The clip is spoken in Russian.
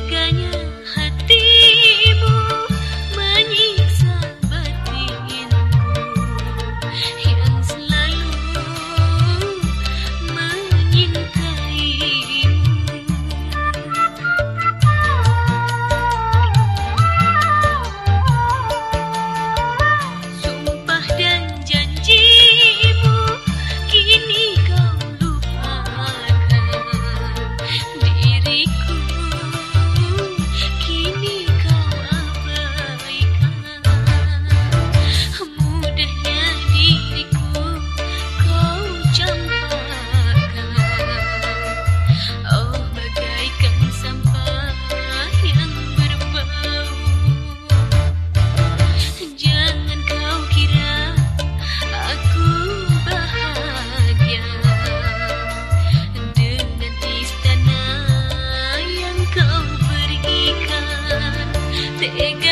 пригоняй. it,